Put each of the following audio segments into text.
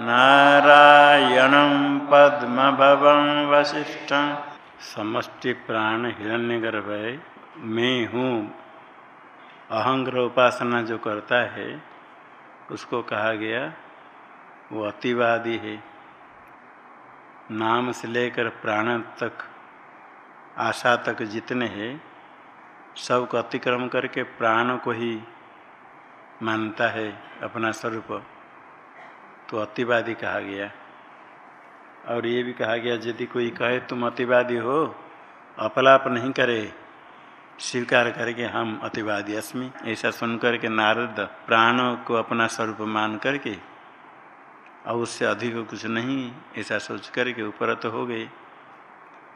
नारायणं पद्मभवं वसिष्ठं। समष्टि प्राण हिरण्य हिरण्यगर्भ मैं हूँ। अहंग्र उपासना जो करता है, उसको कहा गया, वो अतिवादी है। नाम से लेकर प्राण तक, आशा तक जितने हैं, सबको अतिक्रम करके प्राण को ही मानता है अपना स्वरूप। तो अतिवादी कहा गया। और ये भी कहा गया, यदि कोई कहे, तुम अतिवादी हो, अपलाप नहीं करे, स्वीकार करके हम अतिवादी अस्मि। ऐसा सुनकर के नारद प्राण को अपना स्वरूप मान करके, और उससे अधिक कुछ नहीं, ऐसा सोच करके ऊपर तो हो गए।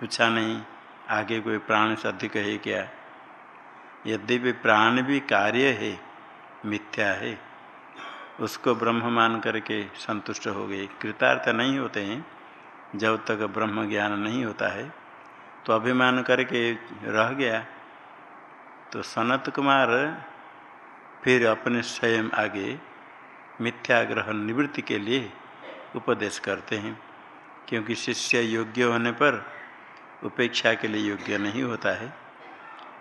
पूछा नहीं, आगे कोई प्राण से अधिक है क्या? यद्यपि प्राण भी कार्य है, मिथ्या है। उसको ब्रह्म मान करके संतुष्ट हो गए कृतार्थ नहीं होते हैं, जब तक ब्रह्म ज्ञान नहीं होता है। तो अभिमान करके रह गया। तो सनत कुमार फिर अपने स्वयं आगे मिथ्याग्रह निवृत्ति के लिए उपदेश करते हैं, क्योंकि शिष्य योग्य होने पर उपेक्षा के लिए योग्य नहीं होता है।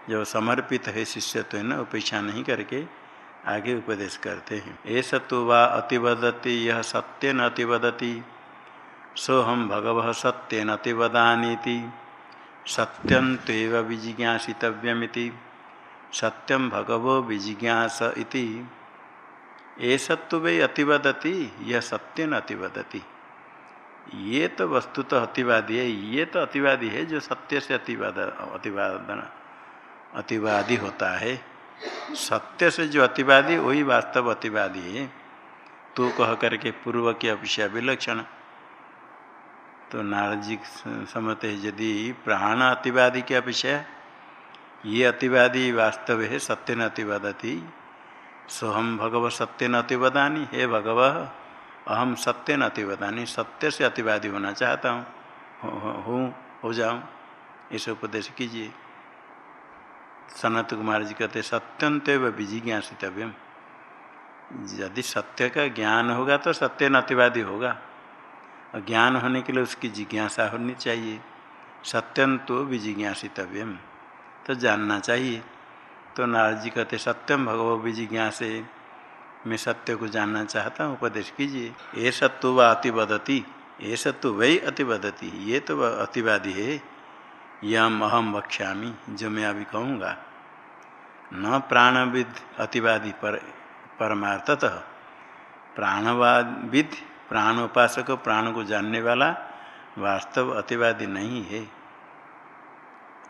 जब समर्पित है शिष्य तो है ना, उपेक्षा नहीं करके आगे उपदेश करते हैं। ऐसा तो वा अतिवदति यह सत्य न अतिवदति सोहम भगव सत्य न अतिवदानीति सत्यम तेव विजिज्ञासितव्यमिति सत्यम भगवो विजिज्ञास इति। वे अतिवदति यह सत्य न अतिवदति। ये तो वस्तु तो अतिवादी है, ये तो अतिवादी है जो सत्य से अतिवाद, अतिवादन, अतिवादी होता है। सत्य से जो अतिवादी, वही वास्तव अतिवादी है। तो कह करके पूर्व की अपेक्षा विलक्षण। तो नारद जी समझते हैं, यदि प्राण अतिवादी की अपेक्षा ये अतिवादी वास्तव है, सत्य न अतिवादती। सोहम भगव सत्य न अतिवदानी, हे भगव अहम सत्य न अतिवदानी, सत्य से अतिवादी होना चाहता हूँ हूँ, हो जाऊँ। इसे उपदेश कीजिए। सनत कुमार जी कहते, सत्यंत विजिज्ञासितव्यम यदि सत्य का ज्ञान होगा तो सत्य नतिवादी होगा। और ज्ञान होने के लिए उसकी जिज्ञासा होनी चाहिए। सत्यम तो विजिज्ञासितव्यम तो जानना चाहिए। तो नारद जी कहते सत्यम भगवो विजिज्ञासे मैं सत्य को जानना चाहता हूँ, उपदेश कीजिए। ये सत्व व अतिवदती। ये सत्व वही अतिवदती। ये तो अतिवादी है। यम अहम वक्ष्यामी, जो मैं अभी कहूँगा। न प्राणविद अतिवादी पर, परमार्थतः। प्राणवादिद प्राण उपासक प्राण को जानने वाला वास्तव अतिवादी नहीं है।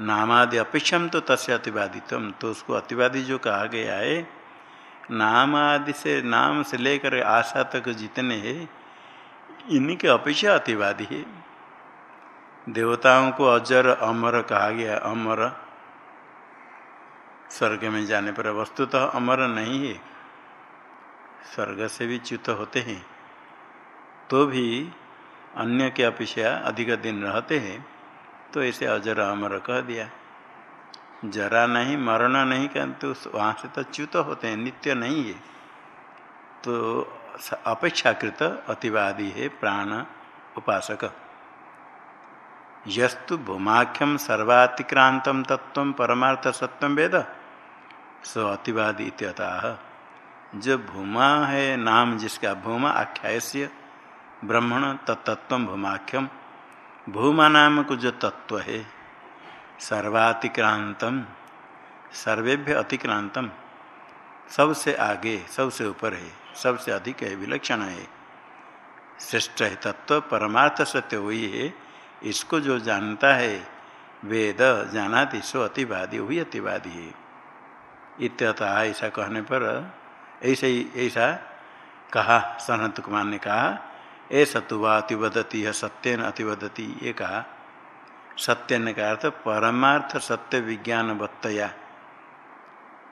नामादि अपेक्षम तो तस्य अतिवादित्व तो उसको अतिवादी जो कहा गया है नाम आदि से, नाम से लेकर आशा तक जितने हैं इन्हीं के अपेक्षा अतिवादी है। देवताओं को अजर अमर कहा गया, अमर। स्वर्ग में जाने पर वस्तुतः तो अमर नहीं है। स्वर्ग से भी च्युत होते हैं। तो भी अन्य के अपेक्षा अधिक दिन रहते हैं तो ऐसे अजर अमर कह दिया। जरा नहीं, मरना नहीं तो वहाँ से तो च्युत होते हैं, नित्य नहीं है। तो अपेक्षाकृत अतिवादी है प्राण उपासक। यस्तु भूमाख्यम सर्वातिक्रांत तत्व परमार्थ सत्व वेद। सो अतिवादी इत्यतः, जो भूमा है, नाम जिसका भूमा आख्याय ब्रह्मण तत्व भूमाख्यम भूमा नाम को जो तत्व है सर्वातिक्रांतम सर्वेभ्य अतिक्रांतम सबसे आगे, सबसे ऊपर है, सबसे अधिक है, विलक्षण है। श्रेष्ठ है तत्व परमार्थ सत्य वही है इसको जो जानता है, वेद जानाति सो अतिवादी वही अतिवादी है। इत्यतः ऐसा कहने पर, ऐसे ही, ऐसा कहा, सनत कुमार ने कहा ऐसा तो वह अतिवदती, है सत्य न अतिवदती, ये कहा। सत्य ने कहा अर्थ, परमार्थ सत्य विज्ञान बत्तया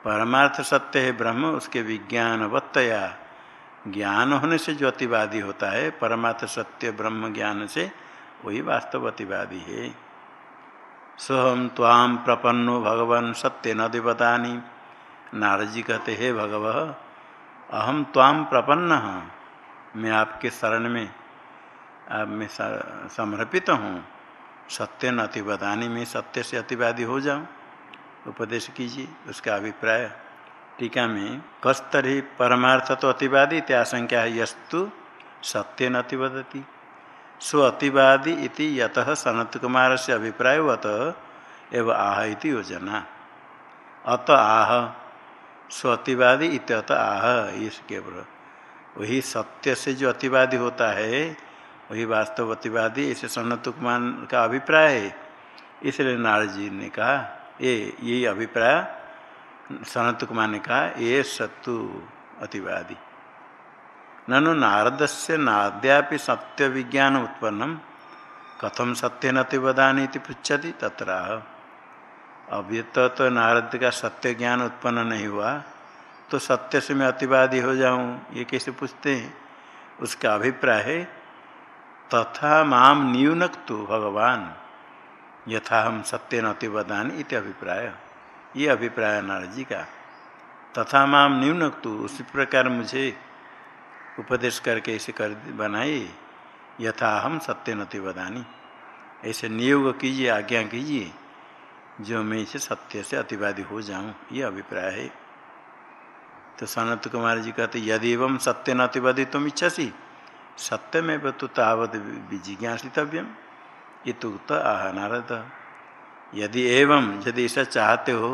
परमार्थ सत्य है ब्रह्म, उसके विज्ञान बत्तया ज्ञान होने से जो अतिवादी होता है, परमार्थ सत्य ब्रह्म ज्ञान से वही वास्तवतिवादी है। सोहम ताम प्रपन्नो भगवान सत्य न देवतानी। नारद जी कहते, हे भगव अहम ताम प्रपन्न मैं आपके शरण में, आप मैं समर्पित हूँ। सत्य न अतिवादानी में सत्य से अतिवादी हो जाऊँ। उपदेश कीजिए, उसका अभिप्राय, टीका में, कस्तरी परमार्थ तो अतिवादी इत्याशंका है यस्तु, सत्य न अतिवदती। स्व अतिवादी इति यत सनत कुमार से अभिप्रायवत एवं आह इति योजना। अत आह स्वतिवादी इत्यत आह इस केवल। वही सत्य से जो अतिवादी होता है, वही वास्तव अतिवादी, इसे सन्नत कुमार का अभिप्राय है। इसलिए नारद जी ने कहा, ये यही अभिप्राय सनत कुमार ने कहा, ये सत्तु अतिवादी। ननु नारद से नाद्यापि सत्य विज्ञान उत्पन्न कथम सत्य नतिवदानी पृछति तथा अभी तो, तो नारद का सत्य ज्ञान उत्पन्न नहीं हुआ तो सत्य से मैं अतिवादी हो जाऊँ ये कैसे पूछते हैं? उसका अभिप्राय है तथा माम तो भगवान यथा हम सत्य नतिवदान इत अभिप्राय। ये अभिप्राय नारद जी का। तथा माम तो उसी प्रकार मुझे उपदेश करके ऐसे कर बनाए यथा हम सत्य नतिवदानी ऐसे नियोग कीजिए, आज्ञा कीजिए, जो मैं इसे सत्य से अतिवादी हो जाऊँ, ये अभिप्राय है। तो सनत कुमार जी कहते यदि एवं सत्य न अतिवादी तुम इच्छा सी सत्य में तो तावत जिज्ञासितव्यम। ये तो आह नारद। यदि एवं, यदि ऐसा चाहते हो,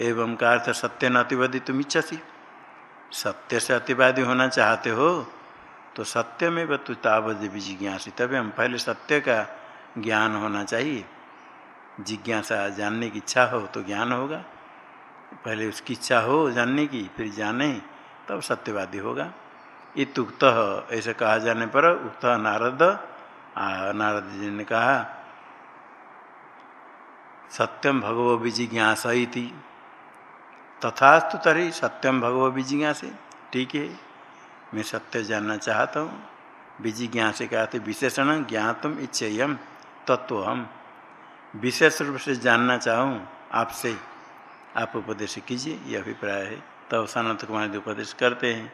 एवं का अर्थ सत्य न अतिवादी तुम इच्छा सी सत्य से अतिवादी होना चाहते हो तो सत्य में तो तावत हम पहले सत्य का ज्ञान होना चाहिए। जिज्ञासा जानने की इच्छा हो तो ज्ञान होगा। पहले उसकी इच्छा हो जानने की, फिर जाने, तब सत्यवादी होगा। इत उक्त ऐसे कहा जाने पर उक्त नारद। नारद जी ने कहा, सत्यम भगवो विजिज्ञास तथास्तु तरी सत्यम भगवो विजिज्ञासे। ठीक है, मैं सत्य जानना चाहता हूँ। विजिज्ञासे कहते विशेषण, ज्ञातम इच्छेयम तत्व हम विशेष रूप से जानना चाहूँ आपसे, आप उपदेश कीजिए, यह अभिप्राय है। तब सनत कुमार उपदेश करते हैं।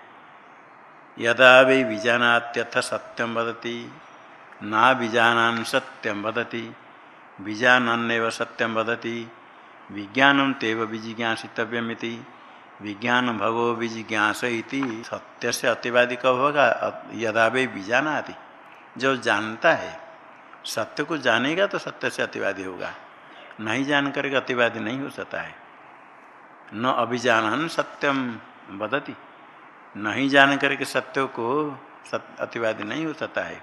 यदा वे बीजानात्यथ सत्यम वदती, ना बीजानान सत्यम वदती बीजानन्नव सत्यम वदती विज्ञानम तेव विजिज्ञासितव्यमिति विज्ञान भगो विजिज्ञास सत्य से अतिवादी कब होगा यदा वे बीजानाति जो जानता है, सत्य को जानेगा तो सत्य से अतिवादी होगा। नहीं जान करके अतिवादी नहीं हो सकता है। न अभिजान सत्यम बदती नहीं जान करके सत्य को अतिवादी नहीं हो सकता है।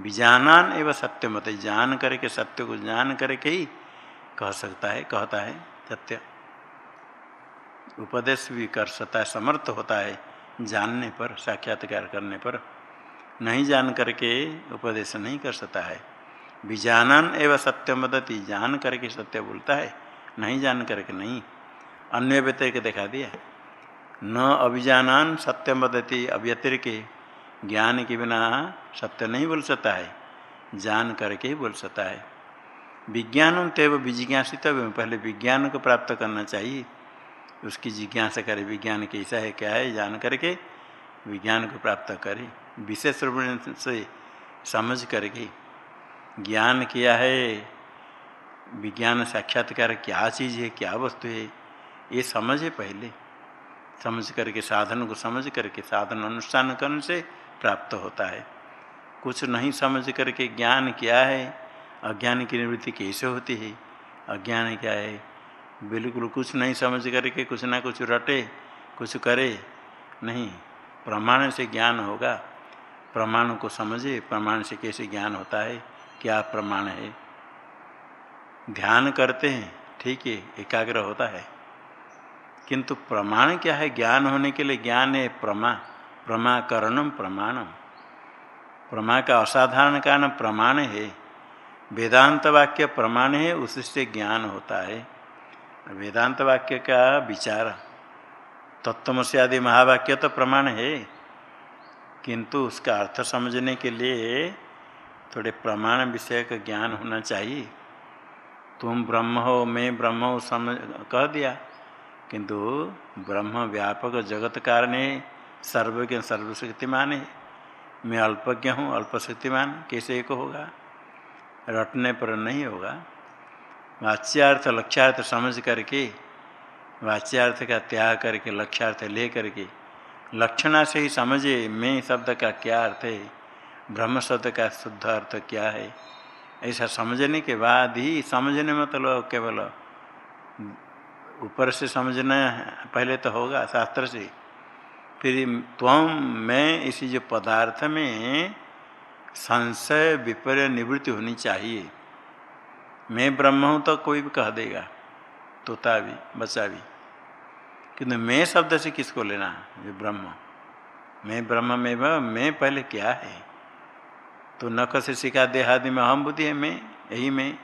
बीजानान एवं सत्य मत जान करके सत्य को, जान करके ही कह सकता है, कहता है, सत्य। उपदेश भी कर सकता है, समर्थ होता है, जानने पर, साक्षात्कार करने पर। नहीं जान करके उपदेश नहीं कर सकता है। बीजानन एवं सत्य मदती जान करके सत्य बोलता है, नहीं जान करके नहीं। अन्य व्यतिरिक दिखा दिया। न अभिजानान सत्य मदती अव्यतिरिक ज्ञान के बिना सत्य नहीं बोल सकता है, जान करके ही बोल सकता है। विज्ञान तेव विजिज्ञासित पहले विज्ञान को प्राप्त करना चाहिए। उसकी जिज्ञासा करे, विज्ञान कैसा है, क्या है, जान करके विज्ञान को प्राप्त करे। विशेष रूप से समझ करके ज्ञान किया है, विज्ञान साक्षात्कार क्या चीज़ है, क्या वस्तु है, ये समझे पहले। समझ करके, साधन को समझ करके, साधन अनुष्ठान करने से प्राप्त होता है। कुछ नहीं समझ करके ज्ञान क्या है अज्ञान की निवृत्ति कैसे होती है? अज्ञान क्या है? बिल्कुल कुछ नहीं समझ करके कुछ ना कुछ रटे, कुछ करे। नहीं, प्रमाण से ज्ञान होगा। प्रमाण को समझे, प्रमाण से कैसे ज्ञान होता है? क्या प्रमाण है? ध्यान करते हैं, ठीक है, एकाग्र होता है। किंतु प्रमाण क्या है? ज्ञान होने के लिए ज्ञान है प्रमा, प्रमाकरणम प्रमाणम। प्रमा का असाधारण कारण प्रमाण है। वेदांत वाक्य प्रमाण है, उससे ज्ञान होता है। वेदांत वाक्य का विचार तत्व से आदि महावाक्य तो प्रमाण है, किंतु उसका अर्थ समझने के लिए थोड़े प्रमाण विषय का ज्ञान होना चाहिए। तुम ब्रह्म हो, मैं ब्रह्म हो समझ कह दिया। किंतु ब्रह्म व्यापक जगत कारण है, सर्वज्ञ सर्वशक्तिमान है। मैं अल्पज्ञ हूँ, अल्पशक्तिमान, कैसे एक होगा? रटने पर नहीं होगा। वाच्यार्थ, लक्ष्यार्थ समझ करके, वाच्यार्थ का त्याग करके, लक्ष्यार्थ ले करके, लक्षणा से ही समझे, मैं शब्द का क्या अर्थ है, ब्रह्म शब्द का शुद्ध अर्थ क्या है, ऐसा समझने के बाद ही समझने मतलब केवल ऊपर से समझना पहले तो होगा शास्त्र से। फिर त्वम मैं इसी जो पदार्थ में संशय विपर्य निवृत्ति होनी चाहिए। मैं ब्रह्म हूँ तो कोई भी कह देगा तोता भी बच्चा भी किंतु मैं शब्द से किसको लेना जो ब्रह्म। मैं ब्रह्म में मैं पहले क्या है? तो नख से सिखा देहादि में अहम बुद्धि है मैं, यही मैं।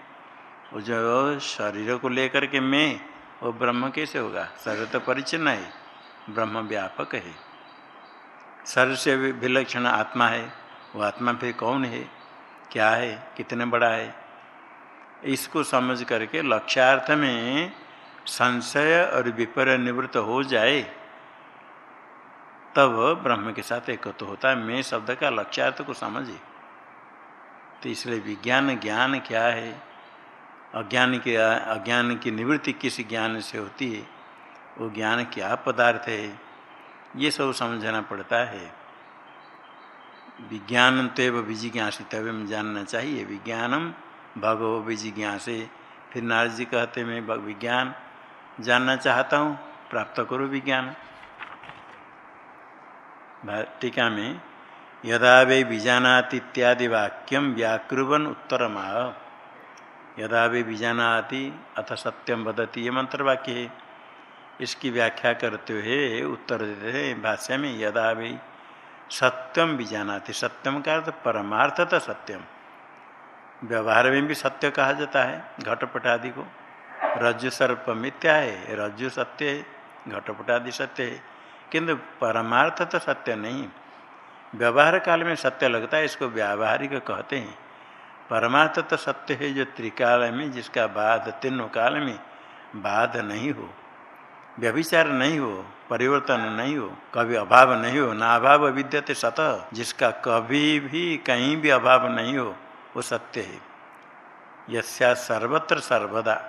वो जो शरीर को लेकर के मैं, वो ब्रह्म कैसे होगा? शरीर तो परिचन्न है, ब्रह्म व्यापक है। शरीर से विलक्षण आत्मा है। वो आत्मा फिर कौन है? क्या है? कितने बड़ा है? इसको समझ करके लक्ष्यार्थ में संशय और विपर्य निवृत्त हो जाए, तब ब्रह्म के साथ एकत्व होता है। मैं शब्द का लक्ष्यार्थ को समझे। तो इसलिए विज्ञान ज्ञान क्या है? अज्ञान के, अज्ञान की निवृत्ति किस ज्ञान से होती है? वो ज्ञान क्या पदार्थ है? ये सब समझना पड़ता है। विज्ञान तो एवं विजिज्ञासितव्य में जानना चाहिए। विज्ञानम भगव विजिज्ञासे। फिर नारद जी कहते, मैं विज्ञान जानना चाहता हूँ, प्राप्त करो विज्ञान। टीका में, यदा वे बीजानाति इत्यादि वाक्यम व्याकृवन उत्तरमाह। यदा वे बीजानाति, अथ सत्यम बदती ये मंत्र वाक्य है। इसकी व्याख्या करते हुए उत्तर देते हैं भाष्य में, यदा वे सत्यम बीजानाति सत्यम का अर्थ परमार्थत सत्यम। व्यवहार में भी सत्य कहा जाता है, घटपट आदि को। रज्जु सर्प मिथ्या है, रज्जु सत्य है, घटपट आदि सत्य है। किंतु परमार्थ तो सत्य नहीं। व्यवहार काल में सत्य लगता है, इसको व्यावहारिक कहते हैं। परमार्थ तो सत्य है जो त्रिकाल में, जिसका बाध तीनों काल में बाध नहीं हो। व्यभिचार नहीं हो, परिवर्तन नहीं हो, कभी अभाव नहीं हो ना अभाव विद्यते सतह जिसका कभी भी कहीं भी अभाव नहीं हो, वो सत्य है। यस्या सर्वत्र सर्वदा,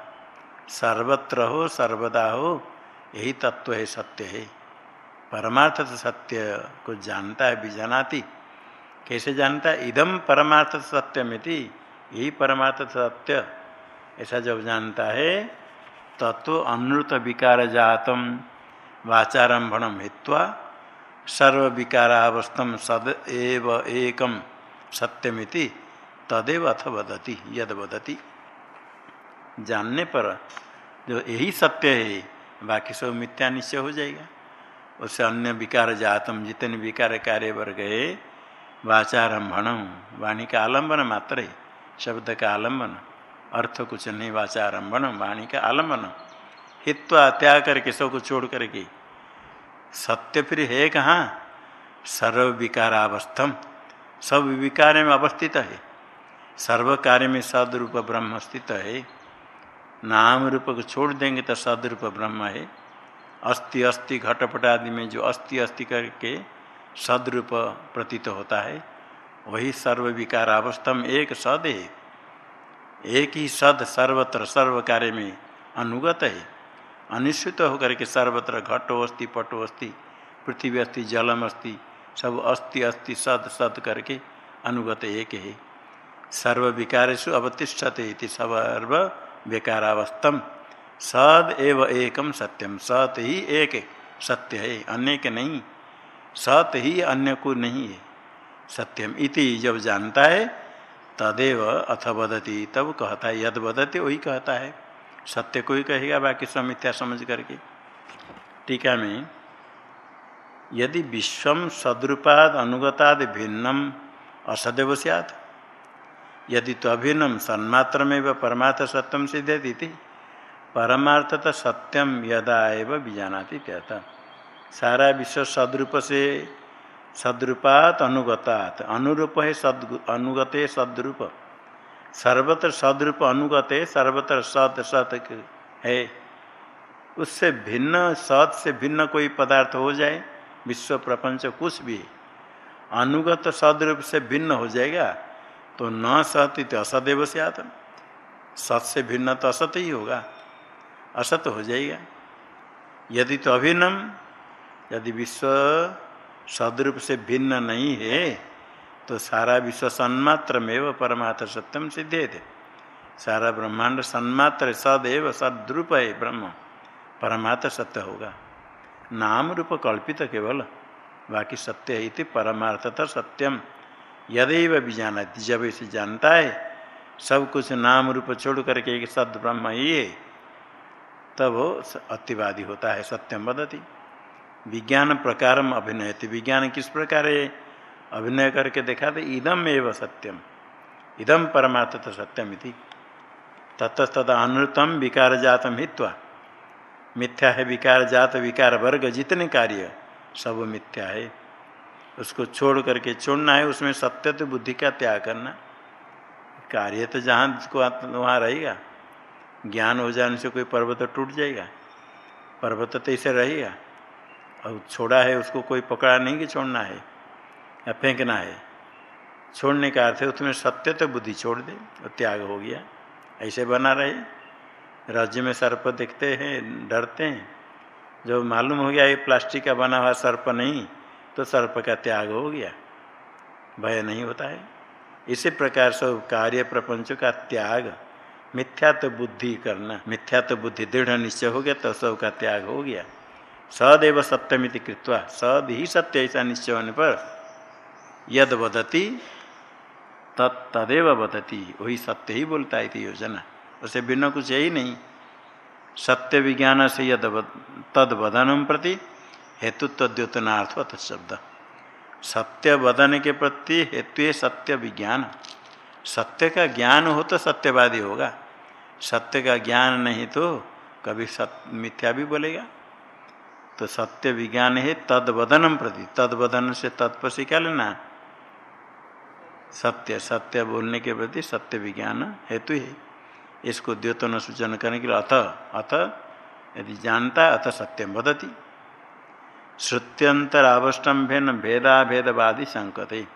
सर्वत्र हो, सर्वदा हो, यही तत्व है, सत्य है। परमार्थ सत्य को जानता है, बीजानाति। कैसे जानता है? इदम परमार्थ सत्य में यही परमार्थ सत्य। ऐसा जब जानता है तत्व अनृत विकार जातम वाचारंभम हित्वा सर्व विकारावस्थम सद एव एकम सत्यमिति तदेव अथ वदती, यद वदती। जानने पर जो यही सत्य है, बाकी सब मिथ्या निश्चय हो जाएगा। उससे अन्य विकार जातम जितने विकार कार्य वर्ग है वाचारंभण वाणी का आलंबन मात्र है, शब्द का आलंबन अर्थ कुछ नहीं वाचारंभण वाणी का आलंबन हित्वा त्याग करके, सब सबको छोड़ करके। सत्य फिर है कहाँ? सर्व विकारावस्थम सब विकार में अवस्थित है। सर्व कार्य में सदरूप ब्रह्म स्थित है। नाम रूप को छोड़ देंगे तो सदरूप ब्रह्म है। अस्थि अस्थि, घटपट आदि में जो अस्थि अस्थि करके सदरूप प्रतीत होता है, वही सर्व विकार अवस्थम एक सद है एक ही सद सर्वत्र सर्व कार्य में अनुगत है। अनिश्चित होकर के सर्वत्र घटो अस्थि पटो अस्थि पृथ्वी अस्थि जलम अस्थि सब अस्थि अस्थि सद सद करके अनुगत एक है। सर्व विकारेशु अवतिष्ठते सर्व विकारावस्थम। सद एव एकम सत्यम सत ही एक सत्य है, अन्य के नहीं। सत ही अन्य को नहीं है। सत्यम इति जब जानता है तदेव अथ बदती तब कहता है, यद बदती वही कहता है। सत्य को ही कहेगा, बाकी समित्या समझ करके। टीका में, यदि विश्व सदरूपाद अनुगताद भिन्नम असदैव सियात। यदि तो अभिन्नम सन्मात्र में परमार्थ सत्यम सिद्धि परमार्थ तो सत्यम यदा एवं बीजानाती कहता सारा विश्व सदरूप से सदरूपात अनुगतात। अनुरूप है सद अनुगते सदरूप। सर्वत्र सदरूप, अनुगते सर्वत्र सत सत है। उससे भिन्न सत से भिन्न कोई पदार्थ हो जाए, विश्व प्रपंच कुछ भी अनुगत सदरूप से भिन्न हो जाएगा तो न सत इत असदैव से आत्म सत से भिन्न तो असत ही होगा, असत हो जाएगा। यदि तो अभिन्नम, यदि विश्व सदरूप से भिन्न नहीं है तो सारा विश्व सन्मात्र में परमात्म सत्यम सिद्धे थे सारा ब्रह्मांड सन्मात्र सदैव सद्रूप है ब्रह्म। परमात्म सत्य होगा। नाम रूप कल्पित केवल, बाकी सत्य है इति परमार्थता सत्यम। यदैव भी जाना जब इसे जानता है, सब कुछ नाम रूप छोड़ करके एक सद ब्रह्म ही है, तब वो अतिवादी होता है, सत्यम बदती विज्ञान प्रकार अभिनय विज्ञान किस प्रकार है अभिनय करके देखा थे इदम एव सत्यम। इदम परमात्म सत्यम इति। ततस्तद अनुतम विकार जातम हित्वा मिथ्या है विकार जात, विकार वर्ग, जितने कार्य, सब मिथ्या है। उसको छोड़ करके छोड़ना है, उसमें सत्य तो बुद्धि का त्याग करना। कार्य तो जहाँ जिसको वहाँ रहेगा। ज्ञान हो जाने से कोई पर्वत टूट जाएगा। पर्वत तो ऐसे रहेगा। और छोड़ा है, उसको कोई पकड़ा नहीं कि छोड़ना है, या फेंकना है। छोड़ने का अर्थ है, उसमें सत्य तो बुद्धि छोड़ दे, और त्याग हो गया। ऐसे बना रहे। राज्य में सर्प देखते हैं, डरते हैं। जो मालूम हो गया, ये प्लास्टिक का बना हुआ सर्प नहीं तो सर्प का त्याग हो गया। भय नहीं होता है। इसी प्रकार सब कार्य प्रपंच का त्याग, मिथ्या तो बुद्धि करना, मिथ्या तो बुद्धि, दृढ़ निश्चय हो गया तो सब का त्याग हो गया। सदैव सत्यमिति कृत्वा सद ही सत्य ऐसा निश्चय होने पर यद बदती तत्तदेव बदती वही सत्य ही बोलता है योजना। उसे बिना कुछ यही नहीं। सत्य विज्ञान से यद तद वदनम प्रति हेतुत्व द्योतनार्थ शब्द। सत्य वदन के प्रति हेतु सत्य विज्ञान। सत्य का ज्ञान हो तो सत्यवादी होगा। सत्य का ज्ञान नहीं तो कभी सत्य मिथ्या भी बोलेगा। तो सत्य विज्ञान है तदवदनम प्रति। तदवदन से तत्पर क्या लेना सत्य। सत्य बोलने के प्रति सत्य विज्ञान हेतु है। इसको द्योतन सूचन करने के लिए अथ अथ, यदि जानता है, अथ सत्यम बदती श्रुत्यंतर अवस्टम्भेन भेदा भेदवादी संकते।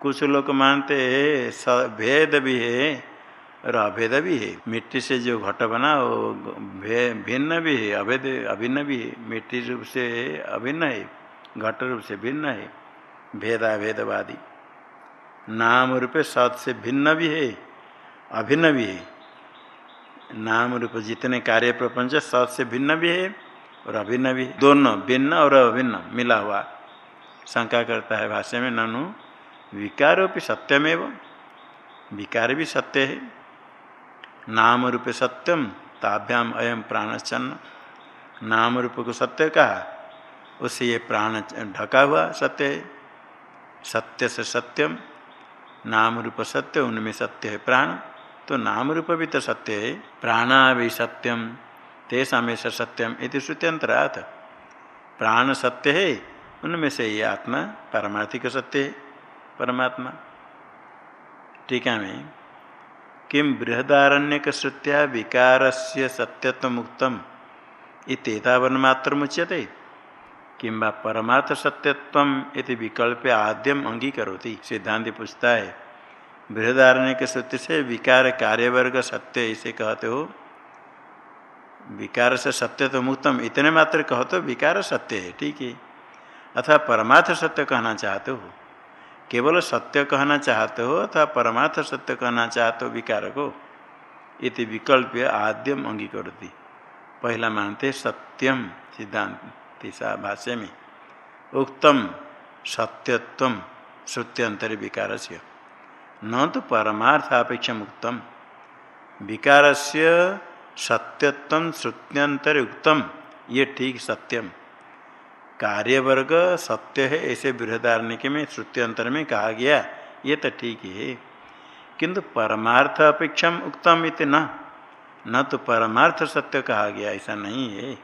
कुछ लोग मानते हैं भेद भी है और अभेद भी है। मिट्टी से जो घट बना, वो भिन्न भी है, अभेद, अभिन्न भी है। मिट्टी रूप से अभिन्न है, घट रूप से भिन्न है। भेदाभेदवादी। नाम रूप सत से भिन्न भी है, अभिन्न भी है। नाम रूप जितने कार्य प्रपंच, सत से भिन्न भी है और अभिन्न भी है। दोनों, भिन्न और अभिन्न, मिला हुआ। शंका करता है भाष्य में, ननु विकारोपि सत्यमेव। विकार भी सत्य है। नाम रूप सत्यम, ताभ्याम अयम प्राणचन्न नाम रूप को सत्य कहा? उससे ये प्राण ढका हुआ सत्य है। सत्य से सत्यम नाम रूप सत्य, उनमें सत्य है प्राण। तो नाम रूप भी तो सत्य है। प्राणा भी सत्यम, तेषा में से सत्यम इति श्रुत्यंतरात। प्राण सत्य है, उनमें से ये आत्मा पारमार्थिक सत्य है, परमात्मा। टीका में किम बृहदारण्यक श्रुत्या विकार से सत्यत्व मुक्तम इतेतावन मात्र मुच्यते सत्यत्व इति विकल्प आद्यम अंगीकरोति सिद्धांत पूछता है बृहदारण्य के श्रुति से विकार कार्यवर्ग सत्य इसे कहते हो। विकार से सत्य तो मुक्तम इतने मात्र कहो तो विकार सत्य है, ठीक है। अथवा परमार्थ सत्य कहना चाहते हो। केवल सत्य कहना चाहते हो अथवा परमार्थ सत्य कहना चाहते हो विकार को इति विकल्प आद्यम अंगीकरती। पहला मानते सत्यम सिद्धांत भाष्य में उक्तम सत्यत्व श्रुत्यंतर विकार से न तो परमार्थापेक्षा मुक्तम विकार से सत्यत्व श्रुत्यंतर उक्तम ये ठीक सत्यम। कार्यवर्ग सत्य है, ऐसे बृहदारण्य में, श्रुत्यंतर में कहा गया, ये तो ठीक है किंतु परमार्थ अपेक्षा उक्तम इत न। न तो परमार्थ सत्य कहा गया, ऐसा नहीं है।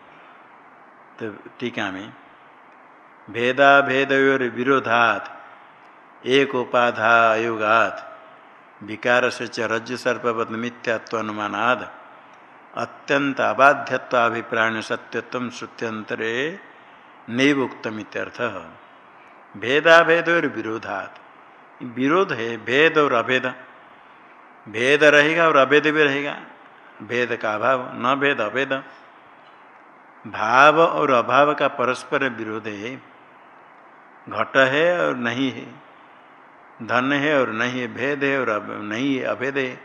तो टीका में भेदा भेद विरोधात एक उपाधा विकार से च रज्जु सर्पवत मिथ्यात्व अत्यंत अबाध्यत्वाभिप्राण सत्यत्व श्रुत्यंतरे नैव उक्तम इत्यर्थ भेदाभेद और विरोधात। विरोध है, भेद और अभेद। भेद रहेगा और अभेद भी रहेगा। भेद का अभाव, न भेद, अभेद। भाव और अभाव का परस्पर विरोध है। घट है और नहीं है। धन है और नहीं है। भेद है और नहीं है, अभेद है।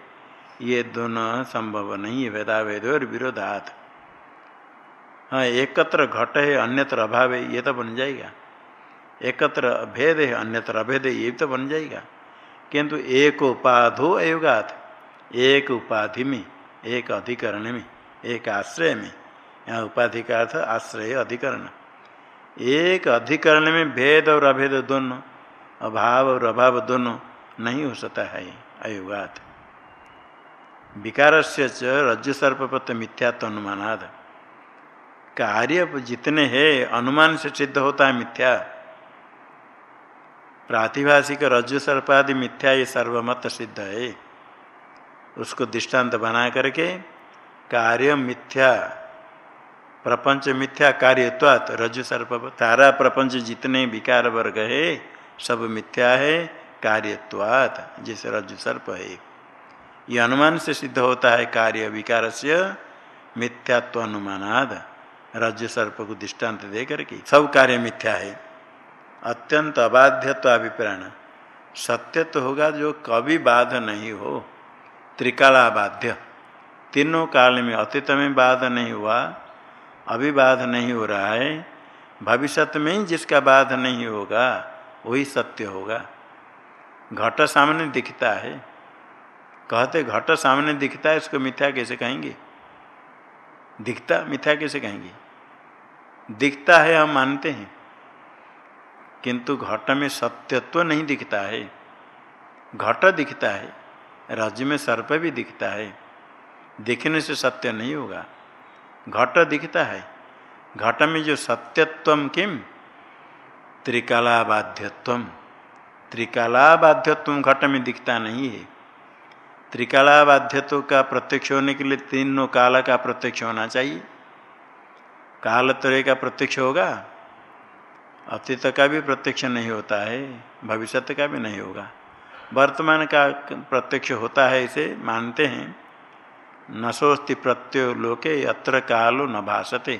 ये दोनों संभव नहीं है, भेदाभेद और विरोधात। हाँ एकत्र घट है, अन्यत्र अभाव है, ये तो बन जाएगा। एकत्र भेद है, अन्यत्र अभेद है, ये तो बन जाएगा। किंतु एक उपाधो अयुगात, एक उपाधि में, एक अधिकरण में, एक आश्रय में, यहाँ उपाधि का अर्थ आश्रय अधिकरण। एक अधिकरण में भेद और अभेद दोनों, अभाव और अभाव दोनों नहीं हो सकता है, अयुगात। विकार से रज्जु सर्पपत मिथ्यात्व अनुमानाद कार्य जितने हैं, अनुमान से सिद्ध होता है मिथ्या। प्रातिभाषिक रज्जु सर्पादि मिथ्या ये सर्वमत सिद्ध है। उसको दृष्टांत बना करके कार्य मिथ्या, प्रपंच मिथ्या कार्यत्वात रज्जु सर्प तारा प्रपंच जितने विकार वर्ग है, सब मिथ्या है, कार्यत्वात, जैसे रज्जु सर्प है। ये अनुमान से सिद्ध होता है कार्य विकार से मिथ्यात्व अनुमानाद रज्जु सर्प को दृष्टांत दे करके सब कार्य मिथ्या है। अत्यंत अबाध्यत्व अभिप्राण। सत्य तो होगा जो कभी बाध नहीं हो। त्रिकाला बाध्य तीनों काल में अतीत में बाध नहीं हुआ, अभी बाध नहीं हो रहा है। भविष्य में ही जिसका बाध नहीं होगा, वही सत्य होगा। घट सामने दिखता है। कहते घट सामने दिखता है, इसको मिथ्या कैसे कहेंगे? दिखता मिथ्या कैसे कहेंगे? दिखता है, हम मानते हैं। किंतु घट में सत्यत्व नहीं दिखता है। घट दिखता है, राज्य में सर्प भी दिखता है। दिखने से सत्य नहीं होगा। घट दिखता है। घट में जो सत्यत्व किम? त्रिकलाबाध्यत्व त्रिकलाबाध्यत्व घट में दिखता नहीं है। त्रिकलाबाध्यत्व का प्रत्यक्ष होने के लिए तीनों काल का प्रत्यक्ष होना चाहिए। काल तरह का प्रत्यक्ष होगा, अतीत का भी प्रत्यक्ष नहीं होता है, भविष्य का भी नहीं होगा। वर्तमान का प्रत्यक्ष होता है इसे मानते हैं। नशोस्ति प्रत्यय लोके अत्र कालो न भाषते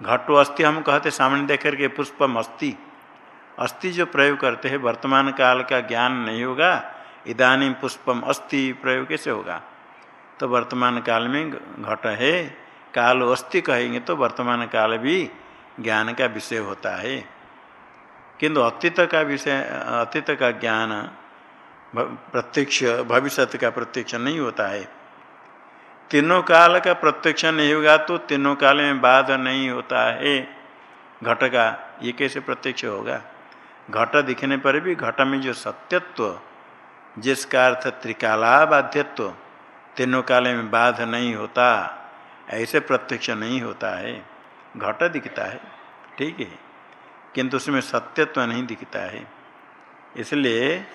घटो अस्थि हम कहते, सामने देख करके पुष्पम अस्थि अस्थि जो प्रयोग करते हैं, वर्तमान काल का ज्ञान नहीं होगा, इदानी पुष्पम अस्थि प्रयोग कैसे होगा? तो वर्तमान काल में घट है काल अस्थि कहेंगे तो वर्तमान काल भी ज्ञान का विषय होता है। किंतु अतीत का विषय, अतीत का ज्ञान प्रत्यक्ष भविष्य का प्रत्यक्ष नहीं होता है। तीनों काल का प्रत्यक्ष नहीं होगा तो तीनों काल में बाध नहीं होता है। घट का ये कैसे प्रत्यक्ष होगा? घट दिखने पर भी घट में जो सत्यत्व, जिसका अर्थ त्रिकाला बाध्यत्व तीनों काल में बाध नहीं होता। ऐसे प्रत्यक्ष नहीं होता है। घट दिखता है, ठीक है, किंतु उसमें सत्यत्व नहीं दिखता है। इसलिए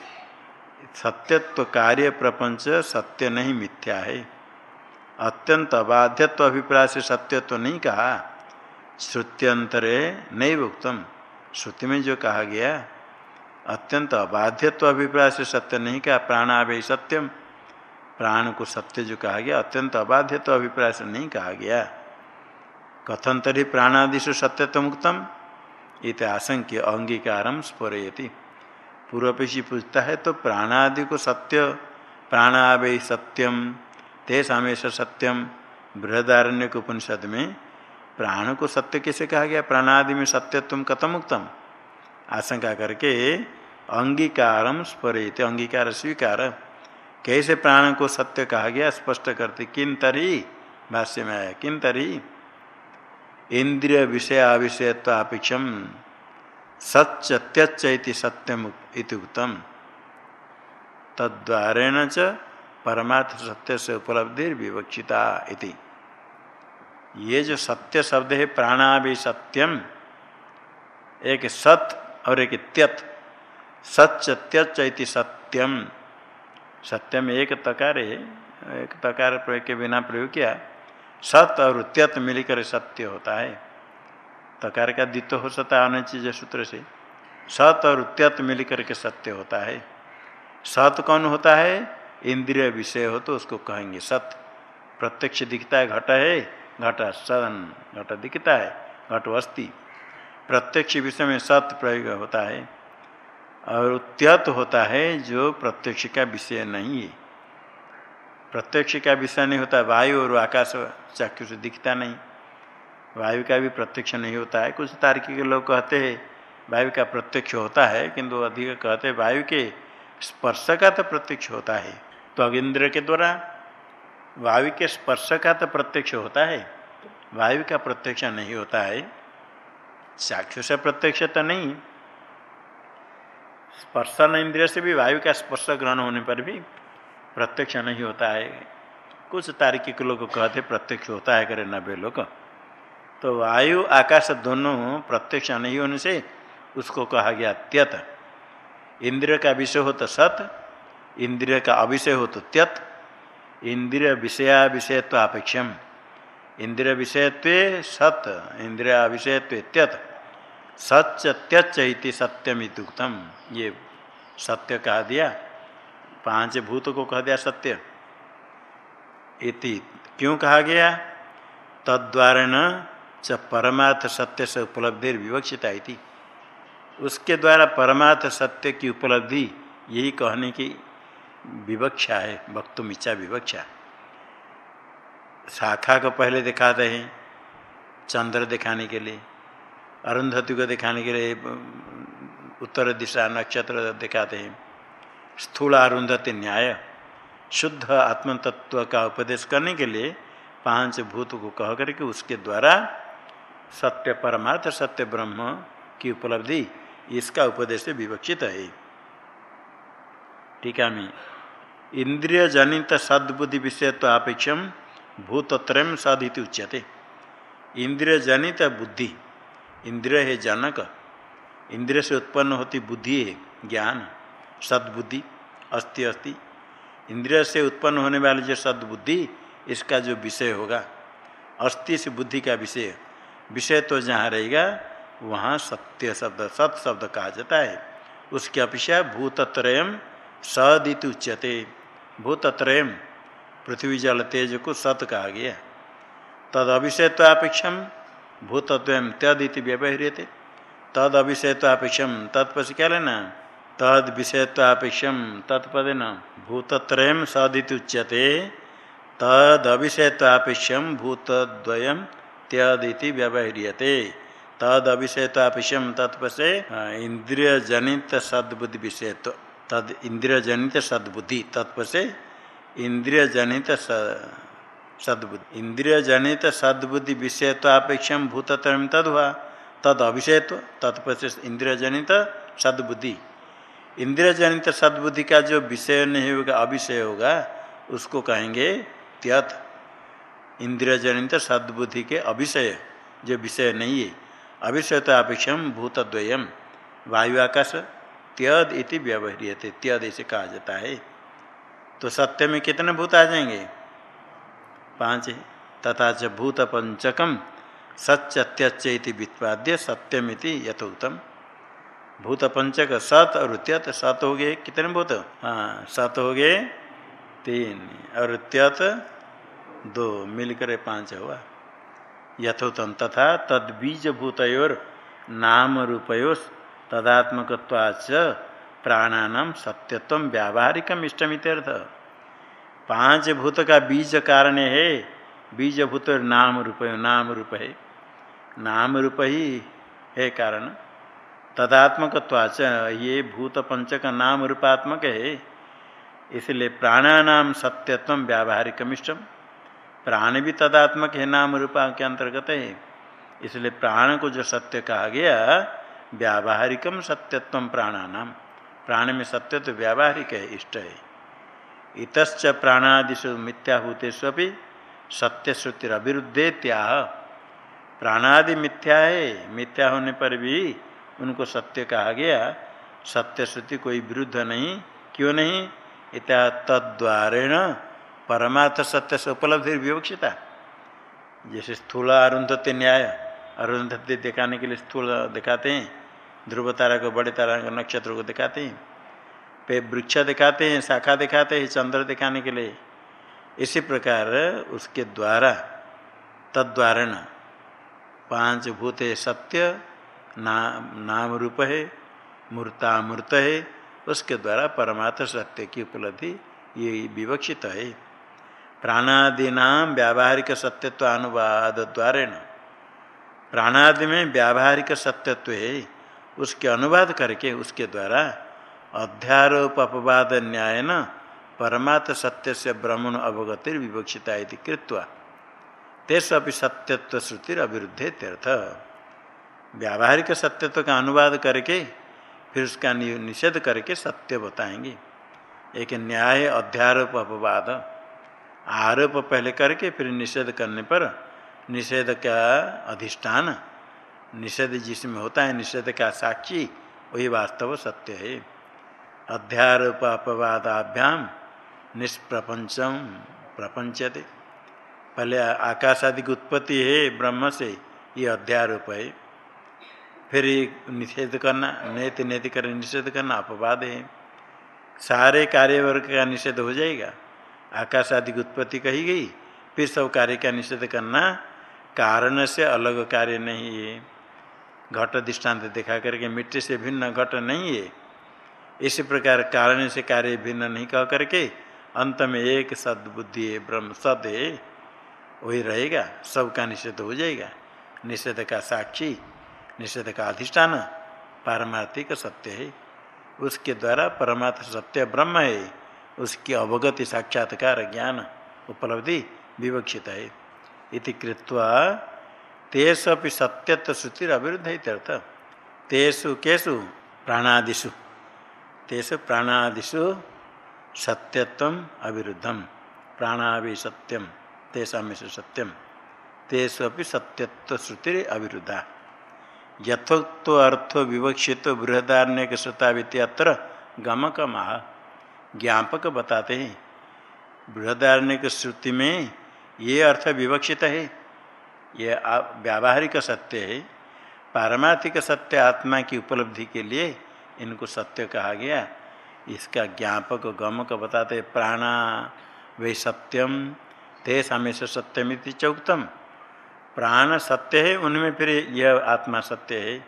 सत्यत्व कार्य प्रपंच सत्य नहीं मिथ्या है। अत्यंत अबाध्यत्व अभिप्राय से सत्यत्व नहीं कहा। श्रुत्यंतरे नहीं उत्तम श्रुति में जो कहा गया, अत्यंत अबाध्यत्व अभिप्राय से सत्य नहीं कहा, प्राणाभय सत्यम। प्राण को सत्य जो कहा गया, अत्यंत अबाध्यत्व अभिप्राय से नहीं कहा गया। कथन तरी प्राणादिशु सत्यत्व मुक्तम इत आशंक्य अंगीकारम स्फुरयति। पूर्व पेशी पूछता है तो प्राणादि को सत्य प्राणावय सत्यम तेषामेश सत्यम बृहदारण्य के उपनिषद में प्राण को सत्य कैसे कहा गया? प्राणादि में सत्यत्व कथम उत्तम आशंका करके अंगीकारम स्फरित अंगीकार स्वीकार। कैसे प्राण को सत्य कहा गया, स्पष्ट करते किन तरी? भाष्य में आया किन तरी? इंद्रिय विषय अविषयत्वापेक्षम सच त्यच सत्यम उत्तम तद्वारेण च परमात्म सत्य से उपलब्धि विवक्षिता इति। ये जो सत्य शब्द है प्राणाभि सत्यम एक सत और एक त्यत सच त्यच इति सत्यम। सत्यम एक तकार है, एक तकार प्रयोग के बिना प्रयोग किया। सत और त्यत मिलकर सत्य होता है। तकार का द्वित्व हो सकता है अन्य चीज़ सूत्र से। सत और त्यत मिल करके सत्य होता है। सत कौन होता है? इंद्रिय विषय हो तो उसको कहेंगे सत। प्रत्यक्ष दिखता है, घट है, घट सन घट दिखता है, घट अस्थि प्रत्यक्ष विषय में सत प्रयोग होता है। और त्यत होता है जो प्रत्यक्ष का विषय नहीं है। प्रत्यक्ष का विषय नहीं होता, वायु और आकाश चाक्षु से दिखता नहीं। वायु का भी प्रत्यक्ष नहीं होता है। कुछ तार्किक लोग कहते हैं, वायु का प्रत्यक्ष होता है, किंतु अधिक कहते हैं, वायु के स्पर्श का तो प्रत्यक्ष होता है। तो अगिंद्र के द्वारा वायु के स्पर्श का तो प्रत्यक्ष होता है। वायु का प्रत्यक्ष नहीं होता है। चाक्षु से प्रत्यक्ष तो नहीं स्पर्शन इंद्रिय से भी वायु का स्पर्श ग्रहण होने पर भी प्रत्यक्ष नहीं होता है। कुछ तार्किक लोग कहते प्रत्यक्ष होता है करे नब्बे लोग। तो वायु, आकाश दोनों प्रत्यक्ष नहीं होने से उसको कहा गया त्यत। इंद्रिय का विषय हो तो सत, इंद्रिय का अविषय हो तो त्यत। इंद्रिय विषया विषयत्व अपेक्षम इंद्रिय विषयत्व सत, इंद्रिय विषयत्व त्यत। सच त्यच इति सत्यम इतुक्तम ये सत्य कहा दिया, पाँच भूत को कह दिया सत्य। इति क्यों कहा गया? तद्वारा न च परमार्थ सत्य से उपलब्धि विवक्षिता थी उसके द्वारा परमार्थ सत्य की उपलब्धि, यही कहने की विवक्षा है, वक्तुम इच्छा विवक्षा। शाखा को पहले दिखाते हैं, चंद्र दिखाने के लिए। अरुंधति को दिखाने के लिए उत्तर दिशा नक्षत्र दिखाते हैं। स्थूल अरुंधति न्याय, शुद्ध आत्म तत्व का उपदेश करने के लिए पाँच भूत को कह करके उसके द्वारा सत्य परमार्थ, सत्य ब्रह्म की उपलब्धि, इसका उपदेश विवक्षित है। टीका में इंद्रिय जनित सद्बुद्धि तो भूतत्रय सदित उच्यते। इंद्रिय जनित बुद्धि इंद्रिय है जनक। इंद्रिय से उत्पन्न होती बुद्धि है, ज्ञान, सद्बुद्धि अस्ति अस्ति इंद्रिय से उत्पन्न होने वाले जो सद्बुद्धि, इसका जो विषय होगा, अस्थि से बुद्धि का विषय। विषय तो जहाँ रहेगा, वहाँ सत्य शब्द, सत शब्द कहा जाता है। उसकी अपेक्षा भूतत्रय सदित उच्यते। भूतत्रय पृथ्वी जल तेज को सत कहा गया। तद अभिषयत्वापेक्षम भूतत्व तदिति व्यवहार्यते तद अभिषयत्वापेक्षम तत्पश क्या लेना? तद विषयत्वापेक्षम तत्पद न। भूतत्रय सदित उच्यते। तद अभिषयत्वापेक्षम भूतद्वयम त्यदिति व्यवहार्यते तद अभिषयत्वापेक्षम तत्व से इंद्रिय जनित सद्बुद्धि विषयत्व तद इंद्रिय जनित सद्बुद्धि तत्व से इंद्रिय जनित सद्बुद्धि। इंद्रिय जनित सद्बुद्धि विषयत्वापेक्षम भूतत्रय तद हुआ तद अभिषयत्व से इंद्रिय जनित सद्बुद्धि। इंद्रिय जनित सद्बुद्धि का जो विषय नहीं होगा, अविषय होगा, उसको कहेंगे त्यत इंद्रिय जनित सद्बुद्धि के अभिषय जो विषय नहीं है अभिषय तो अपेक्षम भूतद्वयम वायु आकाश, त्यद इति व्यवहारियते त्यद इसे कहा जाता है। तो सत्य में कितने भूत आ जाएँगे? पाँच तथा च भूत पंचकम सच त्यच इति व्युत्पाद्य सत्यमिति यथोत्तम भूत पंचक सत और त्यत सत हो गए। कितने भूत? हाँ सत हो गए। तीन। और त्यत दो। मिलकर पाँच हुआ। यथोत्तम तथा तद बीज नाम रूपयोस तदात्मकवाच प्राणानाम सत्यत्व व्यावहारिकम इष्टमित्यर्थ। पाँच भूत का बीज कारण है, बीज भूत नाम रूप नाम रूप है। नाम रूप ही है कारण। तदात्मकवाच ये भूत पंच का नाम रूपात्मक है। इसलिए प्राणानाम सत्यत्व व्यावहारिकम इष्टम प्राण भी तदात्मक है, नाम रूपा के अंतर्गत है। इसलिए प्राण को जो सत्य कहा गया व्यावहारिकम सत्यत्व प्राणानाम। प्राण में सत्य तो व्यावहारिक है, इष्ट है। इतच प्राणादिशु मिथ्याभूतेष्वपि सत्य श्रुति अविरुद्धे त्याह प्राणादि मिथ्या है, मिथ्या होने पर भी उनको सत्य कहा गया। सत्य श्रुति कोई विरुद्ध नहीं, क्यों नहीं? इत्या तद्वारेण परमार्थ सत्य से उपलब्धि विवक्षिता। जैसे स्थूल अरुंधते न्याय, अरुंधति दिखाने के लिए स्थूल दिखाते हैं, ध्रुव तारा को बड़े तारा को नक्षत्र को दिखाते हैं। पे वृक्ष दिखाते हैं शाखा दिखाते हैं चंद्र दिखाने के लिए। इसी प्रकार उसके द्वारा तद्वारण पाँच भूत है सत्य ना, नाम रूप है मूर्तामूर्त है उसके द्वारा परमात्म सत्य की उपलब्धि ये विवक्षित है। प्राणादीना व्यावहारिक सत्यत्व अनुवाद द्वारा प्राणादि में व्यावहारिक सत्यत्व है उसके अनुवाद करके उसके द्वारा अध्यारोप अपवाद न्याय न, परमात्म सत्य से ब्रह्मण अवगतिर विवक्षिता कृत्वा तेस अभी सत्यत्व श्रुतिर अविरुद्धे तीर्थ व्यावहारिक सत्यत्व का अनुवाद करके, फिर उसका निषेध करके सत्य बताएँगे। एक न्याय अध्यारोप अपवाद, आरोप पहले करके फिर निषेध करने पर, निषेध का अधिष्ठान, निषेध जिसमें होता है निषेध का साक्षी, वही वास्तव सत्य है। अध्यारोप अपवादाभ्याम निष्प्रपंचम प्रपंचते। पहले आकाश आदि की उत्पत्ति है ब्रह्म से, ये अध्यारोप है। फिर निषेध करना, नेति नेति कर निषेध करना अपवाद है। सारे कार्य वर्ग का निषेध हो जाएगा। आकाश आदि की उत्पत्ति कही गई, फिर सब कार्य का निषेध करना कारण से अलग कार्य नहीं है। घट दृष्टांत दिखा करके मिट्टी से भिन्न घट नहीं है। इसी प्रकार कारण से कार्य भिन्न नहीं कह करके अंत में एक सद्बुद्धि ब्रह्म सद है, वही रहेगा, सबका निषेध हो जाएगा। निषेध का साक्षी, निषेध का अधिष्ठान पारमार्थिक सत्य है। उसके द्वारा परमात्म सत्य ब्रह्म है, उसकी अवगति साक्षात्कार ज्ञान उपलब्धि विवक्षित है। इति कृत्वा तेसु सत्यत्व श्रुतिर अविरुद्ध तेसु केसु प्राणादिषु। तेसु प्राणादिषु सत्यत्व अविरुद्धम। प्राणावि सत्यम तेषा में सत्यम। अपनी सत्यत्व श्रुति अविरुद्धा। यथोक्त, अर्थ, विवक्षित बृहदारण्य के श्रोतावित्य अत्र गमक माह ज्ञापक बताते हैं बृहदारण्य श्रुति में ये अर्थ विवक्षित है, ये व्यावहारिक सत्य है, पारमार्थिक सत्य आत्मा की उपलब्धि के लिए इनको सत्य कहा गया। इसका ज्ञापक गमक बताते प्राणा वे सत्यम, ते समेश सत्यमिति चौकतम। प्राण सत्य है, उनमें फिर यह आत्मा सत्य है।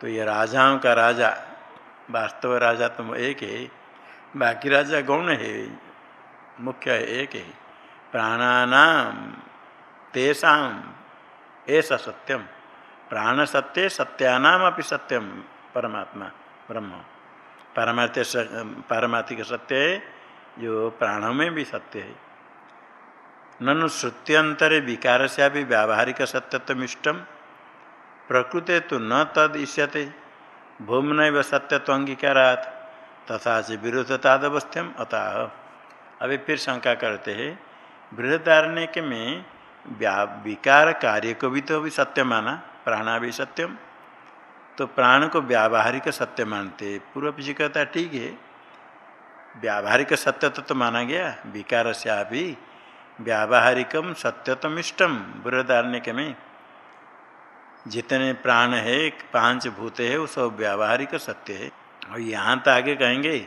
तो ये राजाओं का राजा, वास्तव राजा तो एक है, बाकी राजा गौण है, मुख्य है एक है। प्राणानाम तेषाम ऐसा सत्यम। प्राण सत्य, सत्यानाम अपनी सत्यम, परमात्मा। ब्रह्म। पारमार्थ पारमार्थिक सत्य है, जो प्राणों में भी सत्य है। ननु श्रुत्यंतरे विकार से भी व्यावहारिक सत्यत्वमिष्टम प्रकृते तो न तद इष्यते, भूम न सत्यत्व अंगीकारात तथा से विरोधतादवस्थ्यम अतः। अभी फिर शंका करते हैं, बृहदारण्य के में विकार कार्य को भी तो अभी सत्य माना, प्राणा भी सत्यम तो प्राण को व्यावहारिक सत्य मानते। पूर्व पीछे कहता ठीक है। व्यावहारिक सत्य तो, तो माना गया। विकार से अभी व्यावहारिकम सत्यतम इष्टम। बृहदारण्य में जितने प्राण है पाँच भूत है वो सब व्यावहारिक सत्य है। और यहाँ तो आगे कहेंगे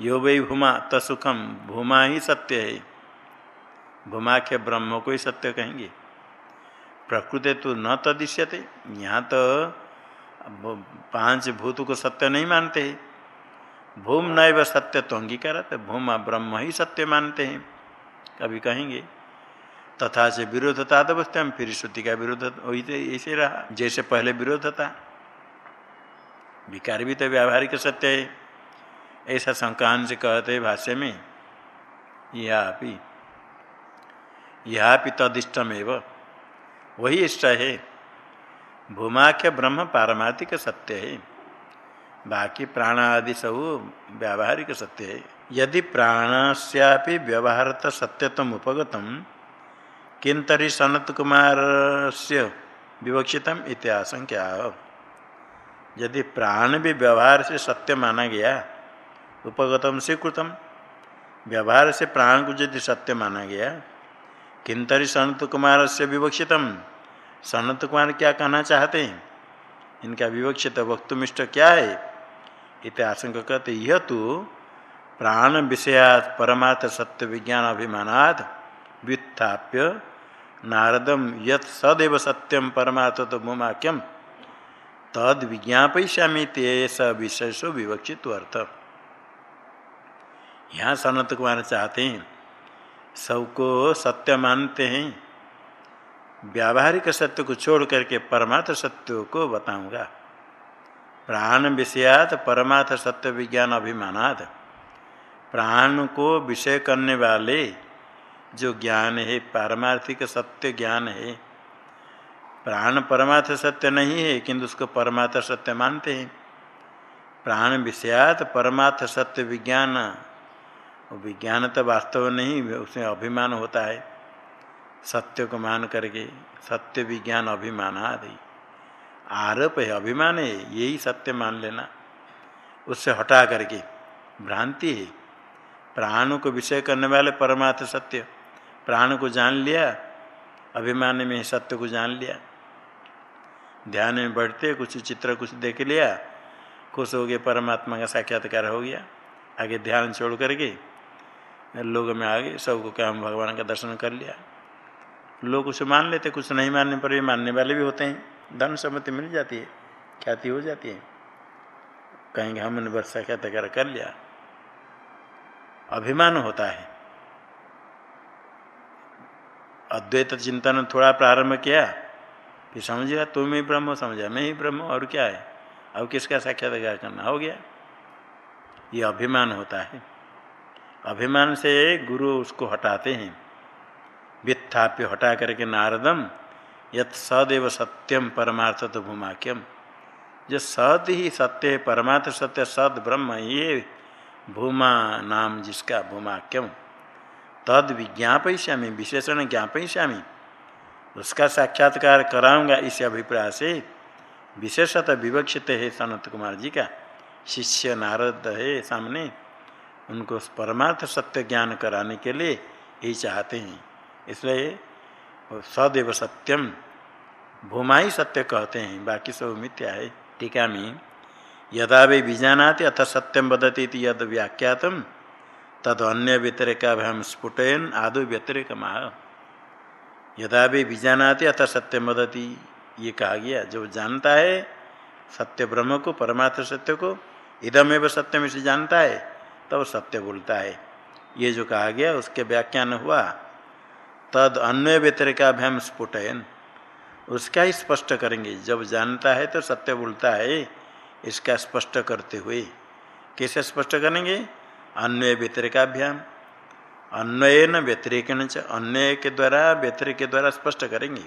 यो वही भूमा तसुखम भूमा ही सत्य है। भूमा के ब्रह्म को ही सत्य कहेंगे। प्रकृति तो न तदिश्यते यहाँ तो पाँच भूत को सत्य नहीं मानते हैं। भूम नैव सत्य तो अंगीकार भूमा ब्रह्म ही सत्य मानते हैं। कभी कहेंगे, तथा से विरोधता तो बसते हम फिर श्रुति का विरोध तो ऐसे रहा। जैसे पहले विरोध था विकार भी तो व्यावहारिक सत्य है। ऐसा संकान से कहते भाष्य में, यह भी तदिष्टम एवं वही इष्ट है। भूमाख्य ब्रह्म पारमार्थिक सत्य है। बाकी प्राण आदि सब व्यावहारिक सत्य है। यदि प्राणस्यापि व्यवहारत सत्यतम उपगत किन तरी सनत कुमार से विवक्षित इतिहासंख्या यदि प्राण भी व्यवहार से सत्य माना गया, उपगतम स्वीकृतम व्यवहार से प्राण को यदि सत्य माना गया किंतरी सनत कुमार से विवक्षितम सनत कुमार क्या कहना चाहते हैं? इनका विवक्षित वक्तुमिष्ट क्या है? इत आशंक कहते यह तो प्राण विषयात परमार्थ सत्य विज्ञान अभिमानाद व्युत्थाप्य नारदम यत सदैव सत्यम परमार्थ तो मुमाक्यम। तद विज्ञापयिष्यामी तेस विशेषो विवक्षित अर्थ। यहाँ सनत कुमार चाहते हैं, सबको सत्य मानते हैं व्यावहारिक सत्य को छोड़ करके परमार्थ सत्य को बताऊँगा। प्राण विषयात परमार्थ सत्य विज्ञान अभिमानाद प्राण को विषय करने वाले जो ज्ञान है, पारमार्थिक सत्य ज्ञान है, प्राण परमार्थ सत्य नहीं है, किंतु उसको परमार्थ सत्य मानते हैं। प्राण विषयात परमार्थ सत्य विज्ञान विज्ञान तो वास्तव नहीं, उसमें अभिमान होता है। सत्य को मान करके सत्य विज्ञान अभिमान आदि। आरोप है, अभिमान है, यही सत्य मान लेना। उससे हटा करके भ्रांति है। प्राण को विषय करने वाले परमात्म सत्य। प्राण को जान लिया, अभिमान में सत्य को जान लिया। ध्यान में बैठते कुछ चित्र, कुछ देख लिया, खुश हो गए, परमात्मा का साक्षात्कार हो गया। आगे ध्यान छोड़ करके लोग में आ गए सबको क्या हम भगवान का दर्शन कर लिया। लोग उसे मान लेते, कुछ नहीं मानने पर भी मानने वाले भी होते हैं। धन सम्मति मिल जाती है, ख्याति हो जाती है। कहेंगे हमने बस साक्षात्कार कर लिया। अभिमान होता है। अद्वैत चिंतन थोड़ा प्रारंभ किया, फिर समझिएगा तुम ही ब्रह्म समझा, मैं ही ब्रह्म और क्या है? अब किसका साक्षात्कार करना हो गया? ये अभिमान होता है। अभिमान से गुरु उसको हटाते हैं। वित्थाप्य हटा करके नारदम, यत सदैव सत्यम परमार्थ तो भूमाक्यम। जो सत ही सत्य है, परमार्थ सत्य सद ब्रह्म ये भूमा नाम जिसका भूमाक्यम। तद विज्ञापयिष्यामी विशेषण ज्ञापयिष्यामी। उसका साक्षात्कार कराऊँगा इस अभिप्राय से। विशेषतः विवक्षित है सनत कुमार जी का। शिष्य नारद है सामने। उनको परमार्थ सत्य ज्ञान कराने के लिए यही चाहते हैं। इसलिए सदैव सत्यम भूमा ही सत्य कहते हैं, बाकी सब मिथ्या है। टीका में, यदा वे बीजानाते अथ सत्यम बदती यद व्याख्यातम, तद अन्य व्यतिरिका भ्याम स्फुटयन आदो व्यतिरिक यदा वे बीजानाते अथ सत्यम बदती ये कहा गया, जो जानता है सत्य ब्रह्म को परमार्थ सत्य को इदम एवं सत्यम इसे जानता है, तब तो सत्य बोलता है। ये जो कहा गया, उसके व्याख्यान हुआ तद अन्य व्यतिरिकाभ्याम स्फुटयन। उसका ही स्पष्ट करेंगे। जब जानता है तो सत्य बोलता है, इसका स्पष्ट करते हुए। कैसे स्पष्ट करेंगे? अन्वय व्यतिरिकाभ्याम। अन्वय न व्यतिरिक अन्वय के द्वारा, व्यतिरिक के द्वारा स्पष्ट करेंगे।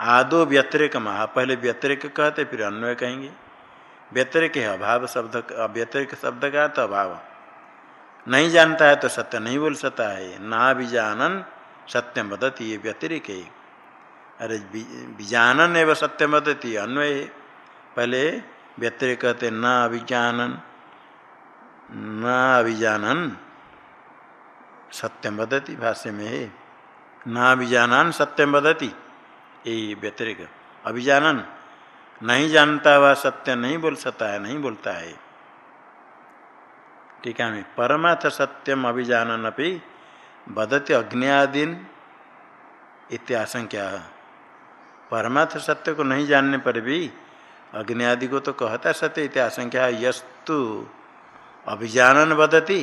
आदो व्यतिरिक महा, पहले व्यतिरिक कहते, फिर अन्वय कहेंगे। व्यतिरिक है अभाव शब्द, व्यतिरिक शब्द का तो अभाव। नहीं जानता है तो सत्य नहीं बोल सकता है। ना भी जानन सत्यम बदती ये व्यतिरिक। है अरे बीजानन एवं सत्यम बदती अन्वय। पहले व्यतिरिक कहते न अभिजानन न अभिजानन सत्यम बदती भाष्य में है न अभिजानन सत्यम बदती यही व्यतिरिक। अभिजानन नहीं जानता वह सत्य नहीं बोल सकता है, नहीं बोलता है। टीका में परमार्थ सत्यम अभिजानन अपनी बदते अग्नियादीन इत्याशंक्या। परमार्थ सत्य को नहीं जानने पर भी अग्नि आदि को तो कहता सत्य इत्याशंख्या यस्तु अभिजानन बदती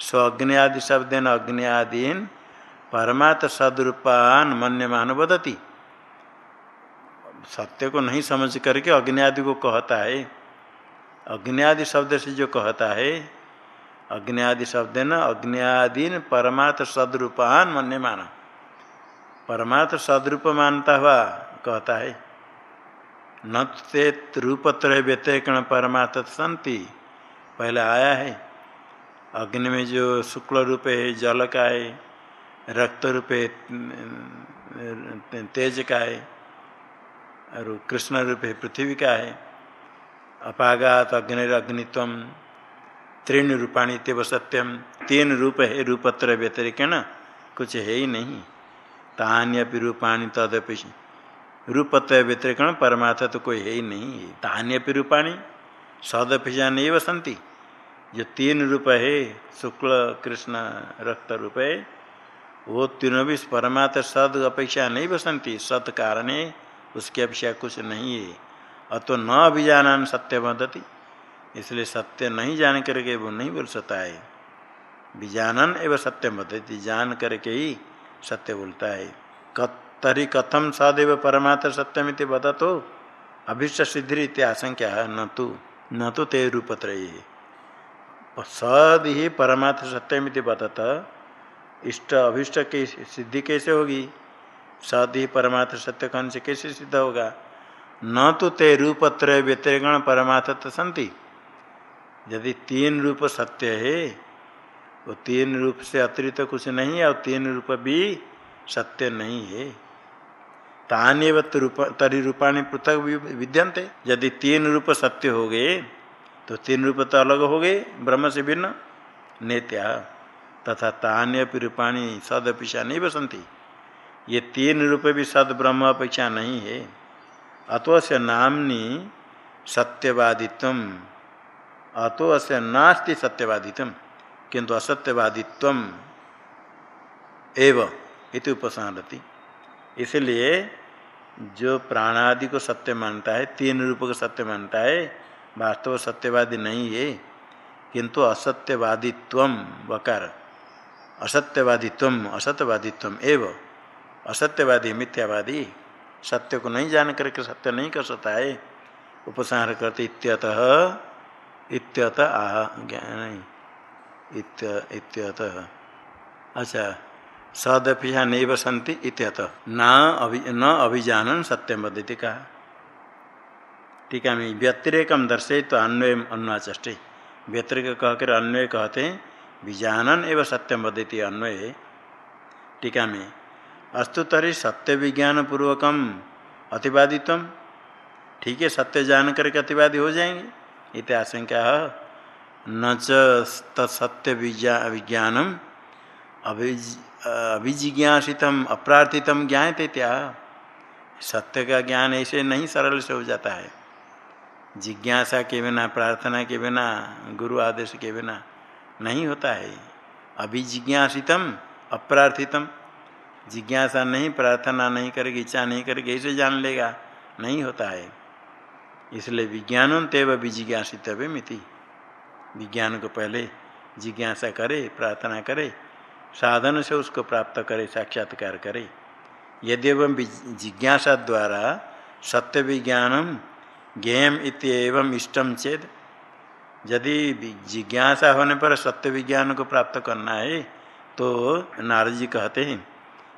स्व अग्नि आदि शब्द अग्नियादीन परमार्थ सदरूपान मन्यमान बदती। सत्य को नहीं समझ करके अग्नि आदि को कहता है। अग्नि आदि शब्द से जो कहता है अग्नि आदि शब्द न? अग्नि परमार्थ सदरूपान मन्य माना। परमार्थ सदरूप मानता हुआ कहता है न ते रूपत्र व्यतिरिकण परमार्थ संति। पहले आया है, अग्नि में जो शुक्ल रूप है जल का है, रक्त रूप है तेज का है, और कृष्ण रूप है पृथ्वी का है अपागात अग्निरग्नित्व तीन रूपाणी तेव सत्यम तीन रूप है रूपत्र व्यतिरिक न कुछ है ही नहीं। तान्यपि रूपाणी तदपि रूपत्र व्यतिरिकण परमार्थ तो कोई है ही नहीं। तान्य रूपाणी सदपिजा नहीं वसंती जो तीन रूप है, शुक्ल, कृष्ण, रक्त रूप है, वो तीनों भी परमात्म सद अपेक्षा नहीं बसंती सत कारण है उसकी अपेक्षा कुछ नहीं है। अतो न अभिजान सत्य बदती इसलिए सत्य नहीं जान करके वो नहीं बोल सकता है। विजानन एवं सत्य बदती जान करके ही सत्य बोलता है। तरी कथम सदैव परमात्म सत्यमित बदतो अभिष्ट सिद्धि आशंका है न तो न तो ते रूपत्र सद ही परमात्म सत्यमित बदत इष्ट अभिष्ट की सिद्धि कैसे होगी? सद ही परमात्म सत्य कौन से कैसे सिद्ध होगा? न तो ते रूपत्र व्यतिरिगण परमात्थ संति यदि तीन रूप सत्य है, वो तीन रूप से अतिरिक्त कुछ नहीं है और तीन रूप भी सत्य नहीं है। तान्यव तरी रूपाणी पृथक विद्यंते यदि तीन रूप सत्य हो गए तो तीन रूप तो अलग हो गए, ब्रह्म से भिन्न, नेत्या। तथा तान्य रूपाणी सद अपेक्षा नहीं बसंती। ये तीन रूप भी सद ब्रह्म अपेक्षा नहीं है। अतो से नामनी सत्यवादित्व अतो अस्य नास्ति सत्यवादित्व किंतु असत्यवादित्व एव इति उपसंहरती। इसलिए जो प्राणादि को सत्य मानता है, तीन रूप को सत्य मानता है, वास्तव सत्यवादी नहीं है किंतु असत्यवादित्व वकार। असत्यवादित्व असत्यवादित्व एव। असत्यवादी मिथ्यावादी, सत्य को नहीं जान करके सत्य नहीं कर सकता है, उपसंहार करते इत्यतः इत्यत आह इत्यतः। अच्छा सदपिया नहीं बसंती इत्यत। न अभि, न अभिजानन सत्यम बदती कहा टीका में व्यतिरेकम दर्शे तो अन्वय अन्वाचे व्यतिरिक कहकर अन्वय कहते हैं विजानन एवं सत्यम बदती अन्वय। टीका में अस्तु तरी सत्य विज्ञान पूर्वकम ठीक है, सत्य जान करके अतिवादी हो जाएँगे। इत आशंका। न सत्य विज्ञानम अभिज, अभिजिज्ञासितम, अप्रार्थितम ज्ञाते त्या सत्य का ज्ञान ऐसे नहीं सरल से हो जाता है। जिज्ञासा के बिना, प्रार्थना के बिना, गुरु आदेश के बिना नहीं होता है। अभिजिज्ञासितम, अप्रार्थितम, जिज्ञासा नहीं, प्रार्थना नहीं करेगी, इच्छा नहीं करेगी, ऐसे जान लेगा, नहीं होता है। इसलिए विज्ञान तेव विजिज्ञासित मिति। विज्ञान को पहले जिज्ञासा करे, प्रार्थना करे, साधन से उसको प्राप्त करे, साक्षात्कार करे। यदि एवं जिज्ञासा द्वारा सत्य विज्ञानम ज्ञेयम इतम इष्टम चेद। यदि जिज्ञासा होने पर सत्य विज्ञान को प्राप्त करना है तो नारद जी कहते हैं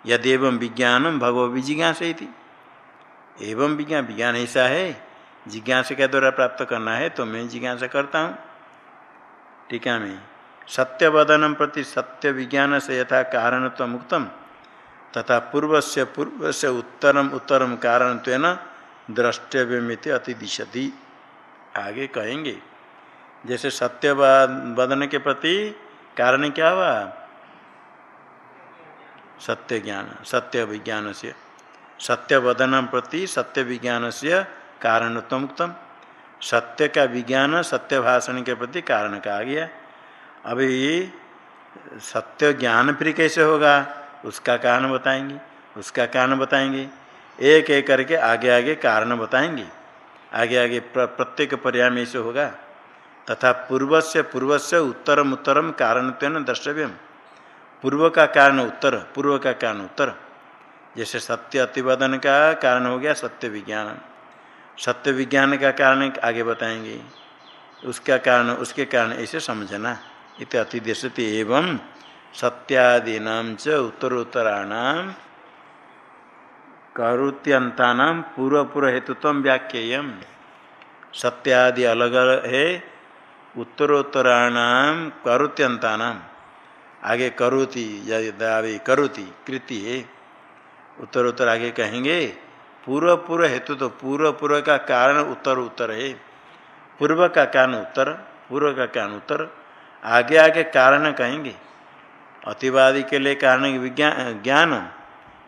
यदि एवं विज्ञान भगव विजिज्ञास एवं विज्ञान विज्ञान ऐसा है जिज्ञासा के द्वारा प्राप्त करना है तो मैं जिज्ञासा करता हूँ। ठीक टीका में। सत्यवदनम प्रति सत्य विज्ञान से यथा कारण मुक्तम तथा पूर्व से पूर्व से उत्तरम उत्तरम कारण तो न द्रष्टव्यमित अतिदिशति। आगे कहेंगे, जैसे सत्य वदन के प्रति कारण क्या हुआ? सत्य ज्ञान सत्य विज्ञान से सत्य वदन प्रति सत्य विज्ञान से कारणत्वमुक्तम सत्य का विज्ञान, सत्य भाषण के प्रति कारण कहा गया। अभी सत्य ज्ञान फिर कैसे होगा? उसका कारण बताएँगे, उसका कारण बताएँगे। एक एक करके आगे आगे कारण बताएँगे। आगे आगे प्रत्येक पर्याय ऐसे होगा। तथा पूर्व से पूर्व से उत्तरम उत्तरम कारण द्रष्टव्यम। पूर्व का कारण उत्तर, पूर्व का कारण उत्तर। जैसे सत्य अतिवदन का कारण हो गया, सत्य विज्ञान। सत्य विज्ञान का कारण आगे बताएँगे। उसका कारण, उसके कारण ऐसे समझना। इत अतिदेशति एवं सत्यादीना च उत्तरोत्तराणाम करुत्यंता पूर्व पूर्व हेतुत्व व्याख्येय सत्यादि अलग है उत्तरोत्तराणाम करुत्यंता आगे करोति दावे करोति, कृति है। उत्तरोत्तर आगे कहेंगे पूर्व पूर्व हेतु तो पूर्व पूर्व का कारण उत्तर उत्तर है। पूर्व का कारण उत्तर, पूर्व का कारण उत्तर, आगे आगे कारण कहेंगे। अतिवादी के लिए कारण विज्ञान ज्ञान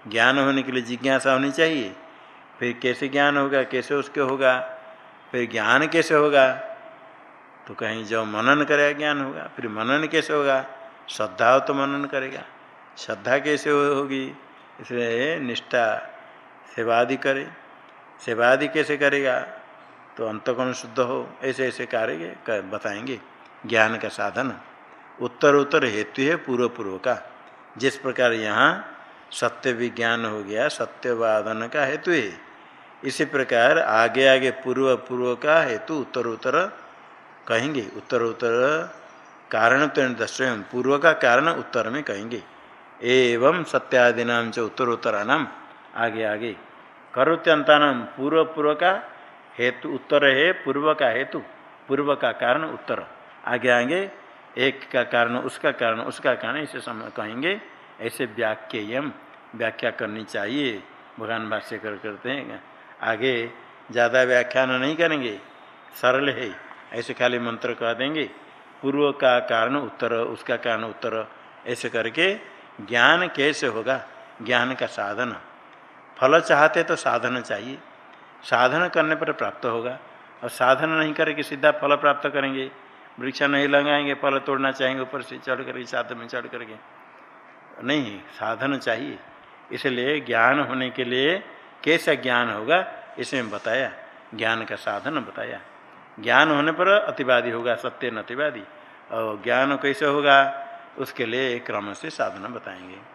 ज्ञान होने के लिए जिज्ञासा होनी चाहिए। फिर कैसे ज्ञान होगा, कैसे उसके होगा, फिर ज्ञान कैसे होगा? तो कहीं जब मनन करेगा ज्ञान होगा, फिर मनन कैसे होगा? श्रद्धा हो तो मनन करेगा। श्रद्धा कैसे होगी? इसलिए निष्ठा सेवादि करे। सेवादि कैसे करेगा? तो अंतकोण शुद्ध हो, ऐसे ऐसे कार्य कर बताएँगे ज्ञान का साधन। उत्तर उत्तर हेतु है पूर्व पूर्व का। जिस प्रकार यहाँ सत्य विज्ञान हो गया, सत्यवादन का हेतु है। इसी प्रकार आगे आगे पूर्व पूर्व का हेतु उत्तर उत्तर कहेंगे। उत्तर उत्तर कारण तो दस्वयं पूर्व का कारण उत्तर में कहेंगे। एवं सत्यादि नाम च उत्तर नाम आगे आगे। करोत्यंता नाम पूर्व पूर्व का हेतु, उत्तर है पूर्व का हेतु, पूर्व का कारण, उत्तर। आगे आगे एक का कारण, उसका कारण उसका कारण, इसे समय कहेंगे, ऐसे व्याख्यम व्याख्या करनी चाहिए। भगवान भाष्य कर करते हैं, आगे ज़्यादा व्याख्यान नहीं करेंगे, सरल है, ऐसे खाली मंत्र कह देंगे, पूर्व का कारण, उत्तर, उसका कारण, उत्तर, ऐसे करके ज्ञान कैसे होगा? ज्ञान का साधन। फल चाहते तो साधन चाहिए। साधन करने पर प्राप्त होगा। और साधन नहीं करके सीधा फल प्राप्त करेंगे। वृक्ष नहीं लगाएँगे, फल तोड़ना चाहेंगे, ऊपर से चढ़ करके साधन में चढ़ करके। नहीं, साधन चाहिए। इसलिए ज्ञान होने के लिए कैसा ज्ञान होगा, इसे बताया। ज्ञान का साधन बताया। ज्ञान होने पर अतिवादी होगा, सत्य न अतिवादी और ज्ञान कैसे होगा, उसके लिए क्रम से साधना बताएँगे।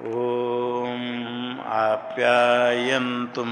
ओम आप्यायन्तु